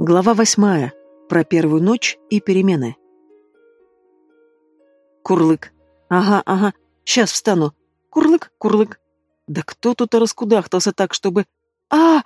Глава восьмая. Про первую ночь и перемены. Курлык. Ага, ага, сейчас встану. Курлык, курлык. Да кто тут раскудахтался так, чтобы... а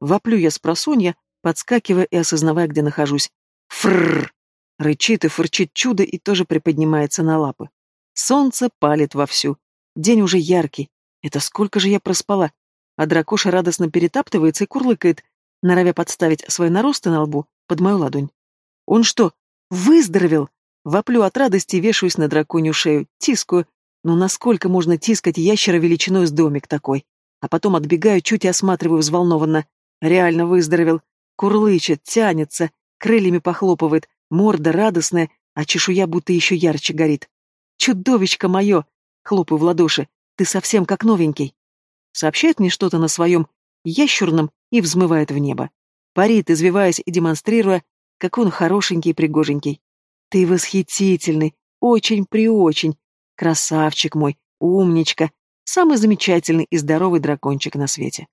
Воплю я с просонья, подскакивая и осознавая, где нахожусь. Фрррр! Рычит и фырчит чудо и тоже приподнимается на лапы. Солнце палит вовсю. День уже яркий. Это сколько же я проспала? А дракоша радостно перетаптывается и курлыкает, норовя подставить свои наросты на лбу под мою ладонь. Он что, выздоровел? Воплю от радости и вешаюсь на драконью шею, тискаю. Ну насколько можно тискать ящера величиной с домик такой? А потом отбегаю, чуть осматриваю взволнованно. Реально выздоровел. Курлычет, тянется, крыльями похлопывает, морда радостная, а чешуя будто еще ярче горит. «Чудовичка мое!» — хлопаю в ладоши. «Ты совсем как новенький!» Сообщает мне что-то на своем ящурном и взмывает в небо. Парит, извиваясь и демонстрируя, как он хорошенький и пригоженький. Ты восхитительный, очень-преочень, красавчик мой, умничка, самый замечательный и здоровый дракончик на свете.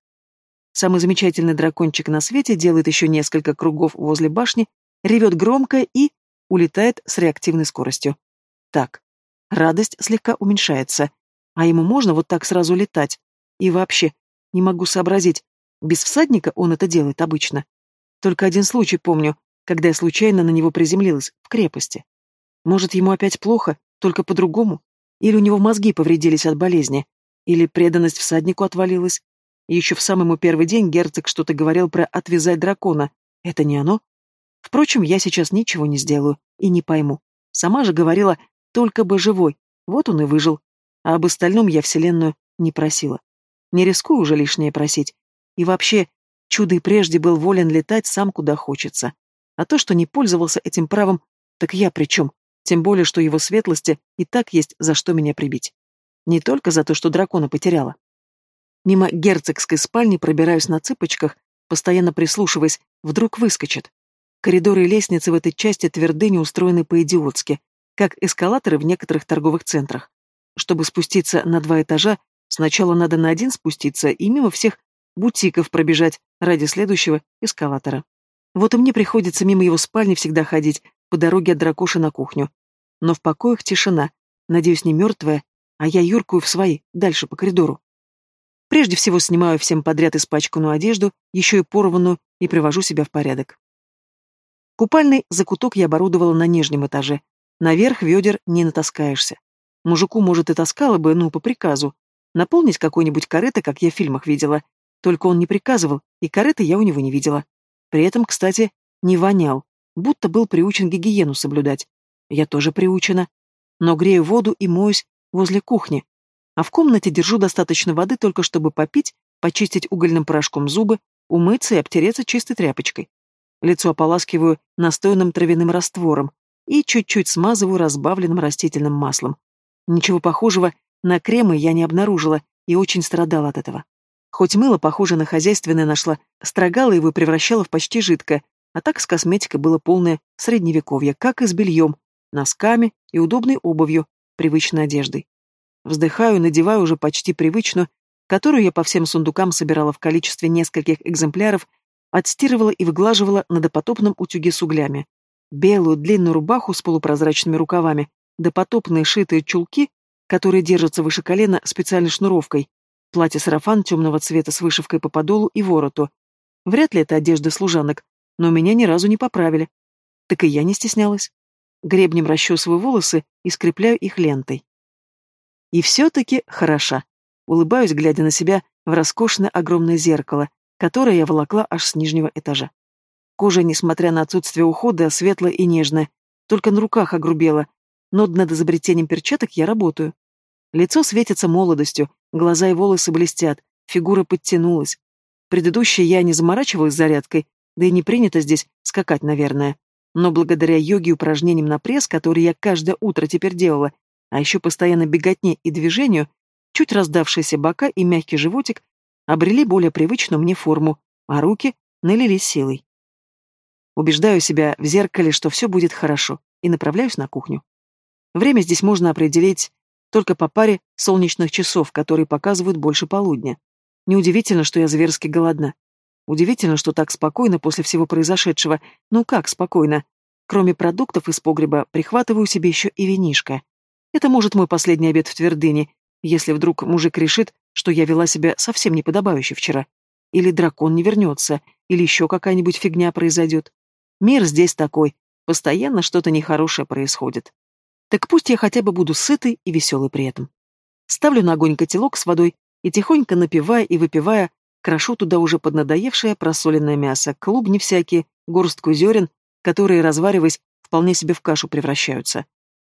Самый замечательный дракончик на свете делает еще несколько кругов возле башни, ревет громко и улетает с реактивной скоростью. Так, радость слегка уменьшается, а ему можно вот так сразу летать. И вообще, не могу сообразить, без всадника он это делает обычно. Только один случай помню, когда я случайно на него приземлилась, в крепости. Может, ему опять плохо, только по-другому? Или у него мозги повредились от болезни? Или преданность всаднику отвалилась? И еще в самый мой первый день герцог что-то говорил про «отвязать дракона». Это не оно? Впрочем, я сейчас ничего не сделаю и не пойму. Сама же говорила «только бы живой». Вот он и выжил. А об остальном я Вселенную не просила. Не рискую уже лишнее просить. И вообще, чудо и прежде был волен летать сам куда хочется. А то, что не пользовался этим правом, так я при чем? Тем более, что его светлости и так есть за что меня прибить. Не только за то, что дракона потеряла. Мимо герцогской спальни пробираюсь на цыпочках, постоянно прислушиваясь, вдруг выскочит. Коридоры и лестницы в этой части твердыни устроены по-идиотски, как эскалаторы в некоторых торговых центрах. Чтобы спуститься на два этажа, сначала надо на один спуститься и мимо всех бутиков пробежать ради следующего эскалатора. Вот и мне приходится мимо его спальни всегда ходить, по дороге от дракоши на кухню. Но в покоях тишина, надеюсь, не мертвая, а я юркую в свои, дальше по коридору. Прежде всего снимаю всем подряд испачканную одежду, еще и порванную, и привожу себя в порядок. Купальный закуток я оборудовала на нижнем этаже. Наверх ведер не натаскаешься. Мужику, может, и таскала бы, ну, по приказу. Наполнить какой-нибудь корыто, как я в фильмах видела, только он не приказывал, и корыта я у него не видела. При этом, кстати, не вонял, будто был приучен гигиену соблюдать. Я тоже приучена. Но грею воду и моюсь возле кухни. А в комнате держу достаточно воды только чтобы попить, почистить угольным порошком зубы, умыться и обтереться чистой тряпочкой. Лицо ополаскиваю настойным травяным раствором и чуть-чуть смазываю разбавленным растительным маслом. Ничего похожего на кремы я не обнаружила и очень страдала от этого. Хоть мыло, похоже на хозяйственное, нашла, строгала его и превращала в почти жидкое, а так с косметикой было полное средневековье, как и с бельем, носками и удобной обувью, привычной одеждой. Вздыхаю надеваю уже почти привычную, которую я по всем сундукам собирала в количестве нескольких экземпляров, отстирывала и выглаживала на допотопном утюге с углями. Белую длинную рубаху с полупрозрачными рукавами, допотопные шитые чулки, которые держатся выше колена специальной шнуровкой, Платье-сарафан темного цвета с вышивкой по подолу и вороту. Вряд ли это одежда служанок, но меня ни разу не поправили. Так и я не стеснялась. Гребнем расчесываю волосы и скрепляю их лентой. И все-таки хороша. Улыбаюсь, глядя на себя в роскошное огромное зеркало, которое я волокла аж с нижнего этажа. Кожа, несмотря на отсутствие ухода, светлая и нежная, только на руках огрубела, но над изобретением перчаток я работаю. Лицо светится молодостью, глаза и волосы блестят, фигура подтянулась. Предыдущей я не заморачивалась зарядкой, да и не принято здесь скакать, наверное. Но благодаря йоге и упражнениям на пресс, которые я каждое утро теперь делала, а еще постоянно беготне и движению, чуть раздавшиеся бока и мягкий животик обрели более привычную мне форму, а руки налились силой. Убеждаю себя в зеркале, что все будет хорошо, и направляюсь на кухню. Время здесь можно определить только по паре солнечных часов, которые показывают больше полудня. Неудивительно, что я зверски голодна. Удивительно, что так спокойно после всего произошедшего. Ну как спокойно? Кроме продуктов из погреба, прихватываю себе еще и винишко. Это может мой последний обед в твердыне, если вдруг мужик решит, что я вела себя совсем неподобающе вчера. Или дракон не вернется, или еще какая-нибудь фигня произойдет. Мир здесь такой, постоянно что-то нехорошее происходит. Так пусть я хотя бы буду сытый и веселый при этом. Ставлю на огонь котелок с водой и, тихонько напивая и выпивая, крошу туда уже поднадоевшее просоленное мясо, клубни всякие, горстку зерен, которые, развариваясь, вполне себе в кашу превращаются.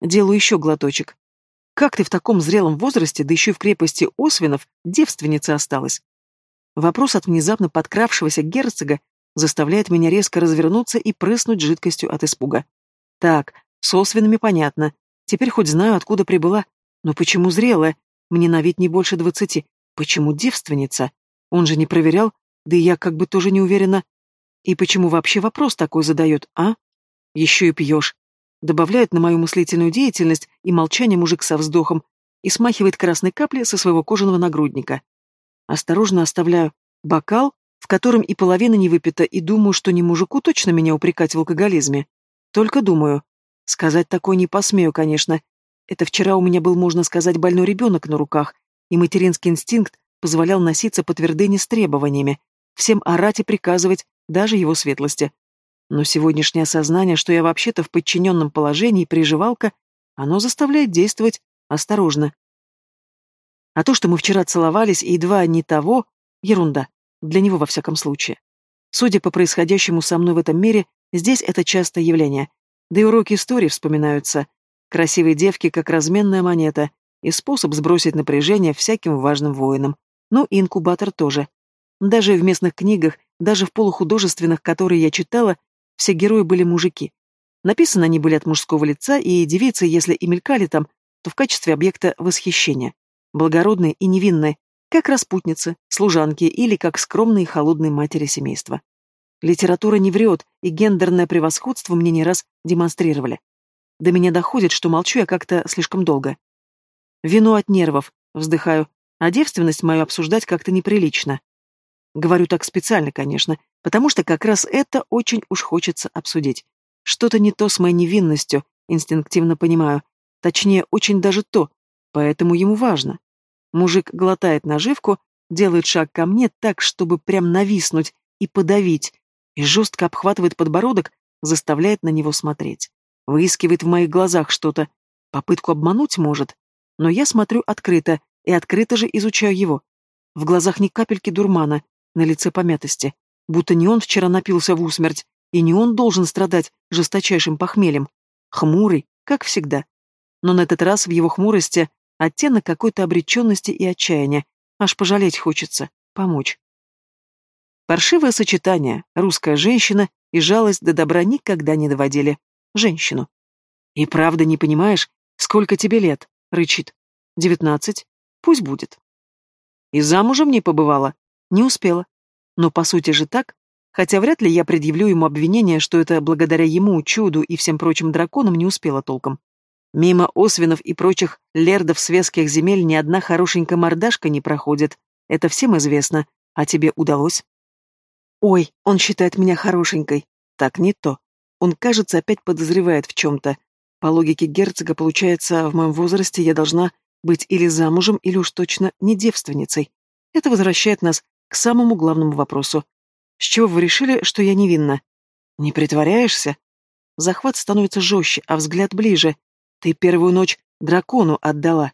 Делаю еще глоточек. Как ты в таком зрелом возрасте, да еще и в крепости Освинов, девственница осталась? Вопрос от внезапно подкравшегося герцога заставляет меня резко развернуться и прыснуть жидкостью от испуга. Так, с Освинами понятно. Теперь хоть знаю, откуда прибыла. Но почему зрелая? Мне на вид не больше двадцати. Почему девственница? Он же не проверял, да и я как бы тоже не уверена. И почему вообще вопрос такой задает, а? Еще и пьешь. Добавляет на мою мыслительную деятельность и молчание мужик со вздохом и смахивает красной капли со своего кожаного нагрудника. Осторожно оставляю бокал, в котором и половина не выпита, и думаю, что не мужику точно меня упрекать в алкоголизме. Только думаю. Сказать такое не посмею, конечно. Это вчера у меня был, можно сказать, больной ребенок на руках, и материнский инстинкт позволял носиться по твердыне с требованиями, всем орать и приказывать, даже его светлости. Но сегодняшнее осознание, что я вообще-то в подчиненном положении приживалка, оно заставляет действовать осторожно. А то, что мы вчера целовались и едва не того, ерунда. Для него, во всяком случае. Судя по происходящему со мной в этом мире, здесь это частое явление. Да и уроки истории вспоминаются. Красивые девки, как разменная монета, и способ сбросить напряжение всяким важным воинам. Ну и инкубатор тоже. Даже в местных книгах, даже в полухудожественных, которые я читала, все герои были мужики. Написаны они были от мужского лица, и девицы, если и мелькали там, то в качестве объекта восхищения благородные и невинные, как распутницы, служанки или как скромные и холодные матери семейства. Литература не врет, и гендерное превосходство мне не раз демонстрировали. До меня доходит, что молчу я как-то слишком долго. Вино от нервов, вздыхаю, а девственность мою обсуждать как-то неприлично. Говорю так специально, конечно, потому что как раз это очень уж хочется обсудить. Что-то не то с моей невинностью, инстинктивно понимаю. Точнее, очень даже то, поэтому ему важно. Мужик глотает наживку, делает шаг ко мне так, чтобы прям нависнуть и подавить, и жестко обхватывает подбородок, заставляет на него смотреть. Выискивает в моих глазах что-то. Попытку обмануть может. Но я смотрю открыто, и открыто же изучаю его. В глазах ни капельки дурмана, на лице помятости. Будто не он вчера напился в усмерть, и не он должен страдать жесточайшим похмельем. Хмурый, как всегда. Но на этот раз в его хмурости Оттенок какой-то обреченности и отчаяния. Аж пожалеть хочется, помочь. Паршивое сочетание. Русская женщина и жалость до добра никогда не доводили. Женщину. «И правда не понимаешь, сколько тебе лет?» — рычит. «Девятнадцать. Пусть будет». «И замужем не побывала?» «Не успела. Но по сути же так. Хотя вряд ли я предъявлю ему обвинение, что это благодаря ему, чуду и всем прочим драконам не успела толком. Мимо освинов и прочих лердов светских земель ни одна хорошенькая мордашка не проходит. Это всем известно. А тебе удалось? Ой, он считает меня хорошенькой. Так не то. Он, кажется, опять подозревает в чем-то. По логике герцога, получается, в моем возрасте я должна быть или замужем, или уж точно не девственницей. Это возвращает нас к самому главному вопросу. С чего вы решили, что я невинна? Не притворяешься? Захват становится жестче, а взгляд ближе. Ты первую ночь дракону отдала.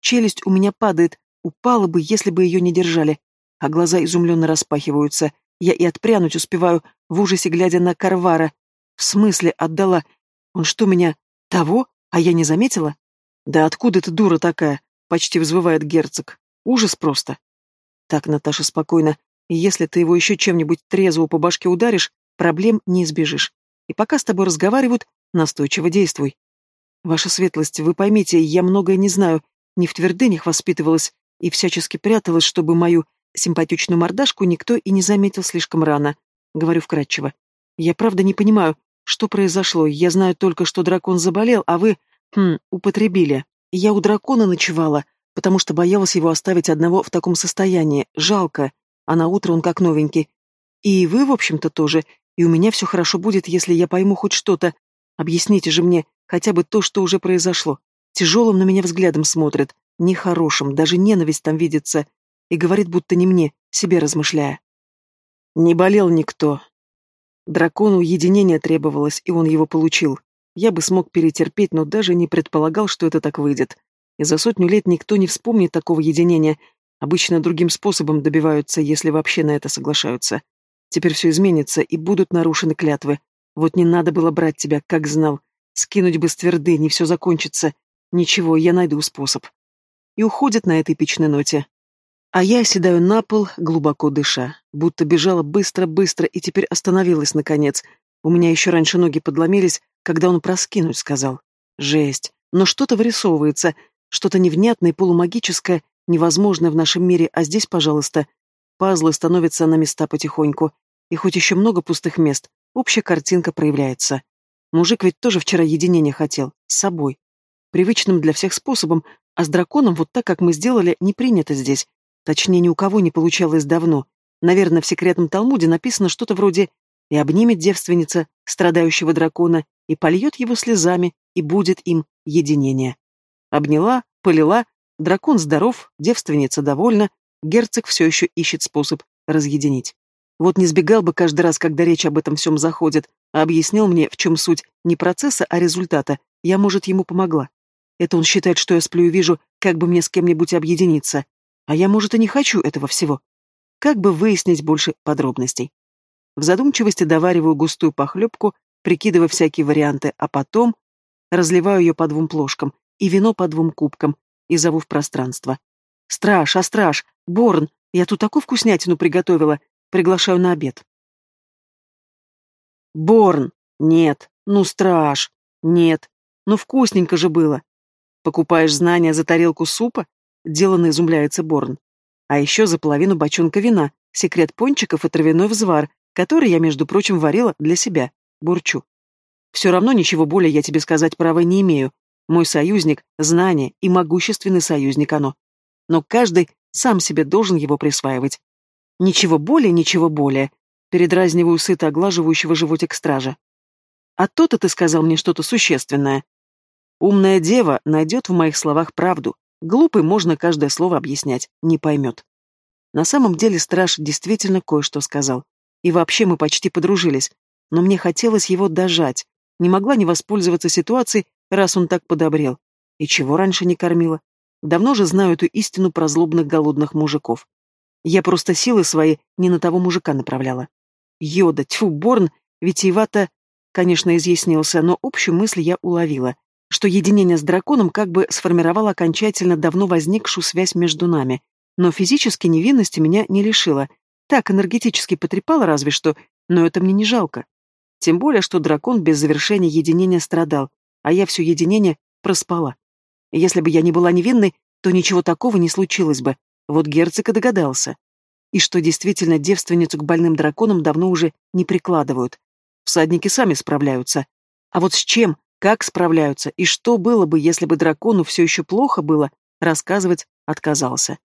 Челюсть у меня падает, упала бы, если бы ее не держали, а глаза изумленно распахиваются. Я и отпрянуть успеваю, в ужасе глядя на Карвара. В смысле отдала? Он что, меня того, а я не заметила? Да откуда ты дура такая? Почти взвывает герцог. Ужас просто. Так, Наташа, спокойно. Если ты его еще чем-нибудь трезво по башке ударишь, проблем не избежишь. И пока с тобой разговаривают, настойчиво действуй. Ваша светлость, вы поймите, я многое не знаю, не в твердынях воспитывалась и всячески пряталась, чтобы мою симпатичную мордашку никто и не заметил слишком рано. Говорю вкратчиво. Я правда не понимаю, что произошло. Я знаю только, что дракон заболел, а вы, хм, употребили. Я у дракона ночевала, потому что боялась его оставить одного в таком состоянии. Жалко. А на утро он как новенький. И вы, в общем-то, тоже. И у меня все хорошо будет, если я пойму хоть что-то. Объясните же мне хотя бы то, что уже произошло. Тяжелым на меня взглядом смотрит, нехорошим, даже ненависть там видится, и говорит, будто не мне, себе размышляя. Не болел никто. Дракону уединения требовалось, и он его получил. Я бы смог перетерпеть, но даже не предполагал, что это так выйдет. И за сотню лет никто не вспомнит такого единения. Обычно другим способом добиваются, если вообще на это соглашаются. Теперь все изменится, и будут нарушены клятвы. Вот не надо было брать тебя, как знал. Скинуть бы с тверды, не все закончится. Ничего, я найду способ. И уходит на этой эпичной ноте. А я оседаю на пол, глубоко дыша. Будто бежала быстро-быстро и теперь остановилась, наконец. У меня еще раньше ноги подломились, когда он проскинуть сказал. Жесть. Но что-то вырисовывается, что-то невнятное, полумагическое, невозможное в нашем мире, а здесь, пожалуйста, пазлы становятся на места потихоньку. И хоть еще много пустых мест, общая картинка проявляется. Мужик ведь тоже вчера единения хотел, с собой. Привычным для всех способом, а с драконом вот так, как мы сделали, не принято здесь. Точнее, ни у кого не получалось давно. Наверное, в секретном Талмуде написано что-то вроде «И обнимет девственница страдающего дракона, и польет его слезами, и будет им единение». Обняла, полила, дракон здоров, девственница довольна, герцог все еще ищет способ разъединить. Вот не сбегал бы каждый раз, когда речь об этом всем заходит, а объяснил мне, в чем суть не процесса, а результата, я, может, ему помогла. Это он считает, что я сплю и вижу, как бы мне с кем-нибудь объединиться. А я, может, и не хочу этого всего. Как бы выяснить больше подробностей. В задумчивости довариваю густую похлебку, прикидывая всякие варианты, а потом разливаю ее по двум плошкам, и вино по двум кубкам, и зову в пространство. «Страж, а страж! Борн! Я тут такую вкуснятину приготовила! Приглашаю на обед!» «Борн! Нет! Ну, страж! Нет! Ну, вкусненько же было! Покупаешь знания за тарелку супа?» Деланно изумляется Борн. «А еще за половину бочонка вина, секрет пончиков и травяной взвар, который я, между прочим, варила для себя. Бурчу. Все равно ничего более я тебе сказать права не имею, мой союзник — знание и могущественный союзник оно. Но каждый сам себе должен его присваивать. Ничего более, ничего более. Передразниваю сыто оглаживающего животик стража. А то-то ты сказал мне что-то существенное. Умная дева найдет в моих словах правду. Глупый можно каждое слово объяснять, не поймет. На самом деле страж действительно кое-что сказал. И вообще мы почти подружились. Но мне хотелось его дожать. Не могла не воспользоваться ситуацией раз он так подобрел. И чего раньше не кормила? Давно же знаю эту истину про злобных голодных мужиков. Я просто силы свои не на того мужика направляла. Йода, тьфу, Борн, витиевато, конечно, изъяснился, но общую мысль я уловила, что единение с драконом как бы сформировало окончательно давно возникшую связь между нами, но физически невинности меня не лишило. Так, энергетически потрепало разве что, но это мне не жалко. Тем более, что дракон без завершения единения страдал, а я все единение проспала. Если бы я не была невинной, то ничего такого не случилось бы. Вот герцог и догадался. И что действительно девственницу к больным драконам давно уже не прикладывают. Всадники сами справляются. А вот с чем, как справляются, и что было бы, если бы дракону все еще плохо было, рассказывать отказался.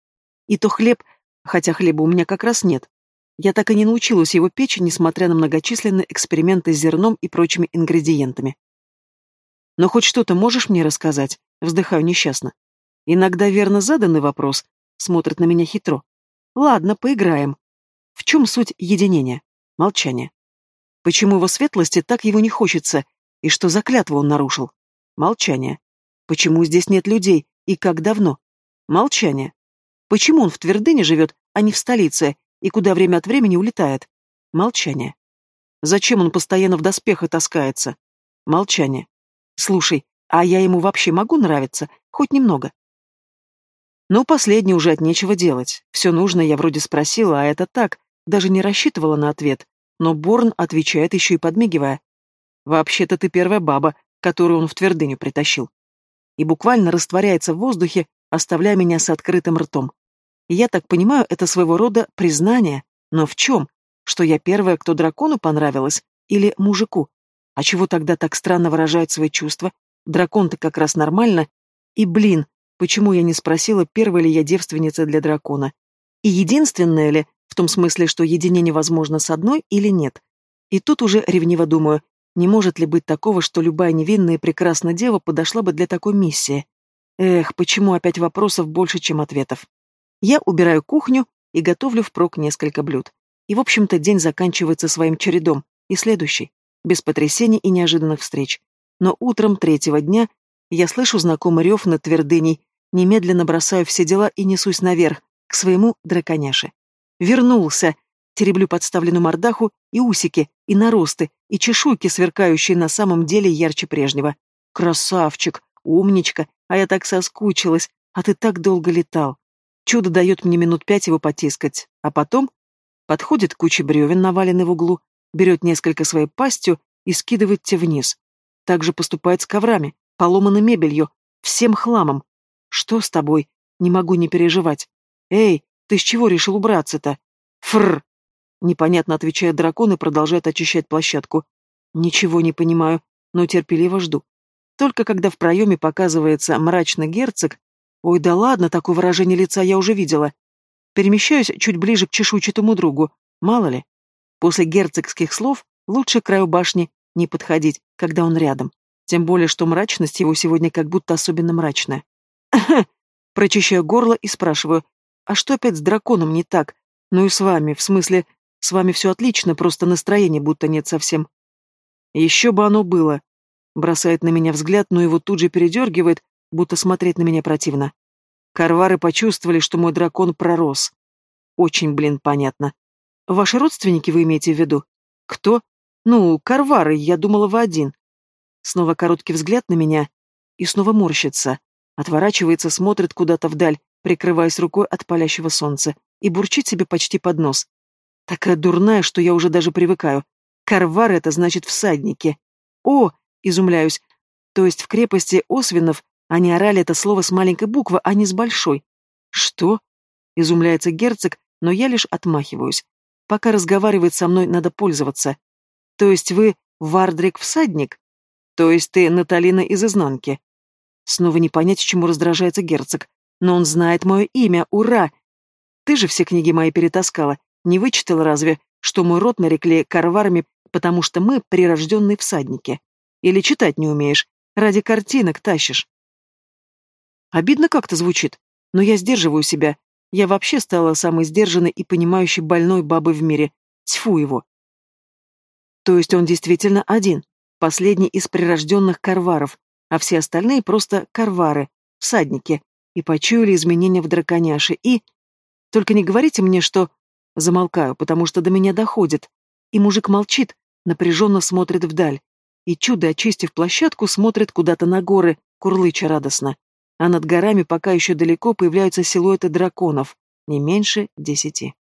И то хлеб, хотя хлеба у меня как раз нет. Я так и не научилась его печь, несмотря на многочисленные эксперименты с зерном и прочими ингредиентами. Но хоть что-то можешь мне рассказать? Вздыхаю несчастно. Иногда верно заданный вопрос. Смотрит на меня хитро. Ладно, поиграем. В чем суть единения? Молчание. Почему его светлости так его не хочется? И что за клятву он нарушил? Молчание. Почему здесь нет людей? И как давно? Молчание. Почему он в твердыне живет, а не в столице, и куда время от времени улетает? Молчание. Зачем он постоянно в доспехах таскается? Молчание. Слушай, а я ему вообще могу нравиться? Хоть немного? Ну, последний уже от нечего делать. Все нужно я вроде спросила, а это так, даже не рассчитывала на ответ. Но Борн отвечает еще и подмигивая. «Вообще-то ты первая баба, которую он в твердыню притащил». И буквально растворяется в воздухе, оставляя меня с открытым ртом. Я так понимаю, это своего рода признание. Но в чем? Что я первая, кто дракону понравилась? Или мужику? А чего тогда так странно выражает свои чувства? Дракон-то как раз нормально. И, блин, почему я не спросила, первая ли я девственница для дракона? И единственная ли в том смысле, что единение возможно с одной или нет. И тут уже ревниво думаю, не может ли быть такого, что любая невинная и прекрасная дева подошла бы для такой миссии? Эх, почему опять вопросов больше, чем ответов? Я убираю кухню и готовлю впрок несколько блюд. И, в общем-то, день заканчивается своим чередом, и следующий, без потрясений и неожиданных встреч. Но утром третьего дня я слышу знакомый рев над твердыней, немедленно бросаю все дела и несусь наверх, к своему драконяше. Вернулся! Тереблю подставленную мордаху и усики, и наросты, и чешуйки, сверкающие на самом деле ярче прежнего. Красавчик, умничка, а я так соскучилась, а ты так долго летал. Чудо дает мне минут пять его потискать, а потом подходит к куче бревен, наваленной в углу, берет несколько своей пастью и скидывает те вниз. Так же поступает с коврами, поломанной мебелью, всем хламом. Что с тобой? Не могу не переживать. Эй, ты с чего решил убраться-то? Фрр! Непонятно отвечает дракон и продолжает очищать площадку. Ничего не понимаю, но терпеливо жду. Только когда в проеме показывается мрачный герцог, ой, да ладно, такое выражение лица я уже видела. Перемещаюсь чуть ближе к чешуйчатому другу, мало ли. После герцогских слов лучше к краю башни не подходить, когда он рядом. Тем более, что мрачность его сегодня как будто особенно мрачная. Прочищаю горло и спрашиваю, а что опять с драконом не так? Ну и с вами, в смысле, с вами все отлично, просто настроения будто нет совсем. Еще бы оно было. Бросает на меня взгляд, но его тут же передергивает, будто смотреть на меня противно. Карвары почувствовали, что мой дракон пророс. Очень, блин, понятно. Ваши родственники вы имеете в виду? Кто? Ну, Карвары, я думала, вы один. Снова короткий взгляд на меня и снова морщится. Отворачивается, смотрит куда-то вдаль, прикрываясь рукой от палящего солнца, и бурчит себе почти под нос. Такая дурная, что я уже даже привыкаю. Карвар — это значит всадники. О, изумляюсь. То есть в крепости Освинов они орали это слово с маленькой буквы, а не с большой. Что? Изумляется герцог, но я лишь отмахиваюсь. Пока разговаривает со мной, надо пользоваться. То есть вы Вардрик-всадник? То есть ты Наталина из изнанки? Снова не понять, чему раздражается герцог. Но он знает мое имя, ура! Ты же все книги мои перетаскала. Не вычитал разве, что мой род нарекли карварами, потому что мы прирожденные всадники? Или читать не умеешь? Ради картинок тащишь. Обидно как-то звучит, но я сдерживаю себя. Я вообще стала самой сдержанной и понимающей больной бабой в мире. Тьфу его. То есть он действительно один, последний из прирожденных карваров, а все остальные просто карвары, всадники, и почуяли изменения в драконяше, и... Только не говорите мне, что Замолкаю, потому что до меня доходит. И мужик молчит, напряженно смотрит вдаль. И чудо, очистив площадку, смотрит куда-то на горы, курлыча радостно. А над горами пока еще далеко появляются силуэты драконов, не меньше десяти.